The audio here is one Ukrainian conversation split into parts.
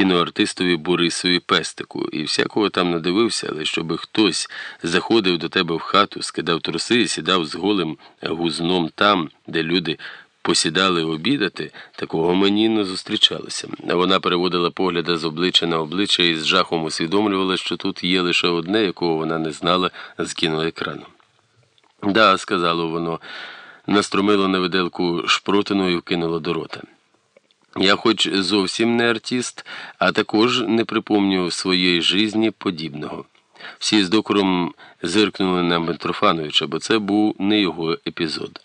кіноартистові Борисові Пестику, і всякого там надивився, але щоби хтось заходив до тебе в хату, скидав труси і сідав з голим гузном там, де люди посідали обідати, такого мені не зустрічалося. Вона переводила погляда з обличчя на обличчя і з жахом усвідомлювала, що тут є лише одне, якого вона не знала з кіноекрану. Да, сказало воно, наструмило на виделку шпротину і вкинуло до рота. Я хоч зовсім не артист, а також не припомню своєї житті подібного. Всі з докором зиркнули на Митрофановича, бо це був не його епізод.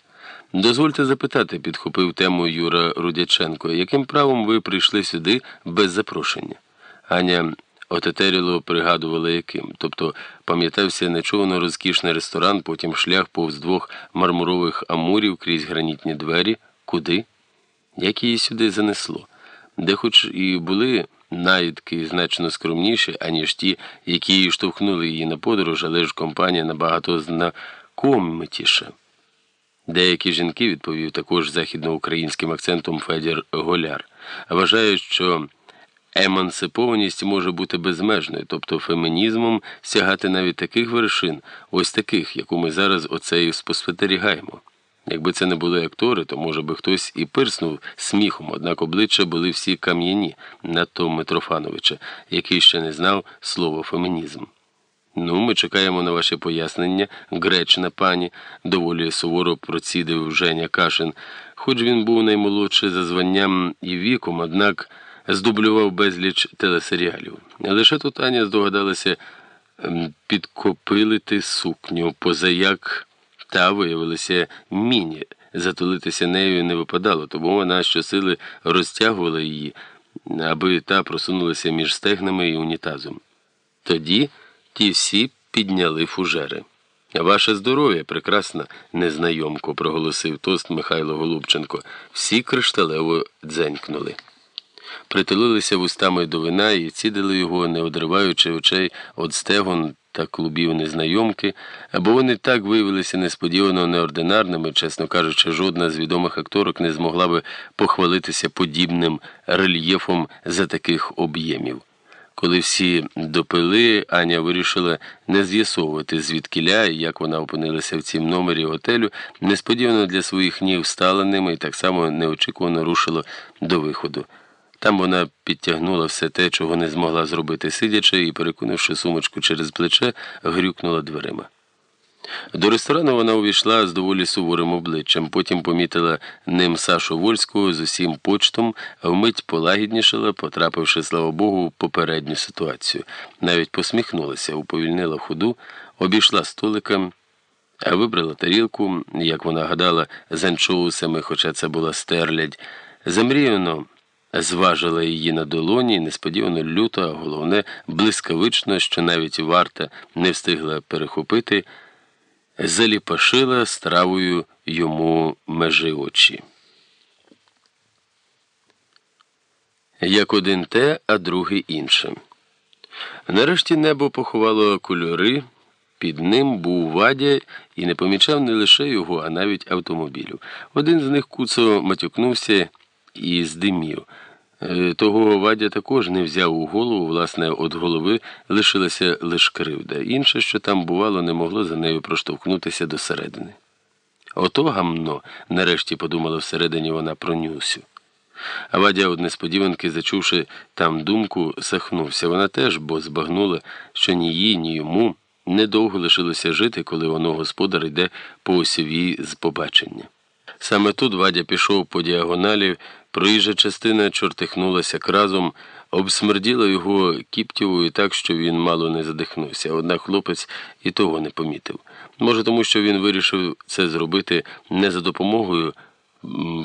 Дозвольте запитати, підхопив тему Юра Рудяченко, яким правом ви прийшли сюди без запрошення? Аня отетеріло пригадувала яким. Тобто пам'ятався нечувано розкішний ресторан, потім шлях повз двох мармурових амурів крізь гранітні двері. Куди? Як її сюди занесло? Де хоч і були наїдки значно скромніші, аніж ті, які штовхнули її на подорож, але ж компанія набагато знакомитіша. Деякі жінки, відповів також західноукраїнським акцентом Федір Голяр, вважають, що емансипованість може бути безмежною, тобто фемінізмом сягати навіть таких вершин, ось таких, яку ми зараз оцею спостерігаємо. Якби це не були актори, то може би хтось і пирснув сміхом, однак обличчя були всі кам'яні, надто Митрофановича, який ще не знав слова фемінізм. Ну, ми чекаємо на ваше пояснення, гречна пані, доволі суворо процідив Женя Кашин, хоч він був наймолодший за званням і віком, однак здублював безліч телесеріалів. Лише тут Аня здогадалася ем, підкопилити сукню, позаяк та виявилася міні. Затулитися нею не випадало, тому вона щосили розтягувала її, аби та просунулася між стегнами і унітазом. Тоді ті всі підняли фужери. Ваше здоров'я, прекрасна незнайомко, проголосив тост Михайло Голубченко. Всі кришталево дзенькнули. Притулилися вустами до вина і цідили його, не одриваючи очей від стегон та клубів незнайомки, бо вони так виявилися несподівано неординарними, чесно кажучи, жодна з відомих акторок не змогла би похвалитися подібним рельєфом за таких об'ємів. Коли всі допили, Аня вирішила не з'ясовувати, звідкиля і як вона опинилася в цім номері готелю, несподівано для своїх ніг встала ними і так само неочікувано рушила до виходу. Там вона підтягнула все те, чого не змогла зробити сидячи, і, перекинувши сумочку через плече, грюкнула дверима. До ресторану вона увійшла з доволі суворим обличчям, потім помітила ним Сашу Вольського з усім почтом, вмить полагіднішала, потрапивши, слава Богу, в попередню ситуацію. Навіть посміхнулася, уповільнила ходу, обійшла столиком, вибрала тарілку, як вона гадала, з анчоусами, хоча це була стерлядь. Замріяно зважила її на долоні, і несподівано люто, а головне, блискавично, що навіть варта не встигла перехопити заліпашила стравою йому межи очі. Як один те, а другий інше. Нарешті небо поховало кольори, під ним був вадя і не помічав не лише його, а навіть автомобілю. Один з них куцо матюкнувся і здимів. Е, того Вадя також не взяв у голову, власне, від голови лишилася лише кривда. Інше, що там бувало, не могло за нею проштовхнутися досередини. Ото гамно, нарешті подумала всередині вона про Нюсю. А Вадя од несподіванки, зачувши там думку, сахнувся. Вона теж, бо збагнула, що ні їй, ні йому недовго лишилося жити, коли воно господар йде по осівій з побачення. Саме тут Вадя пішов по діагоналі. Проїжджа частина чортихнулася кразом, обсмерділа його кіптєвою так, що він мало не задихнувся, однак хлопець і того не помітив. Може, тому що він вирішив це зробити не за допомогою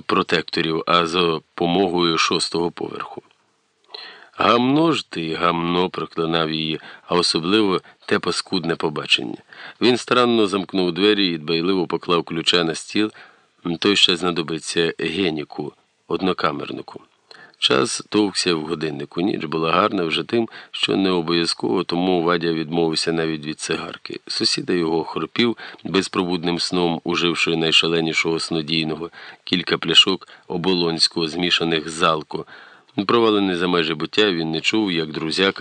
протекторів, а за допомогою шостого поверху. Гамно ж ти, гамно, проклинав її, а особливо те паскудне побачення. Він старанно замкнув двері і дбайливо поклав ключа на стіл, той ще знадобиться геніку однокамернику. Час товкся в годиннику. Ніч була гарна вже тим, що не обов'язково, тому Вадя відмовився навіть від цигарки. Сусіда його хропів безпробудним сном, уживши найшаленішого снодійного, кілька пляшок оболонського, змішаних з алко. Провалений за межі буття, він не чув, як друзяка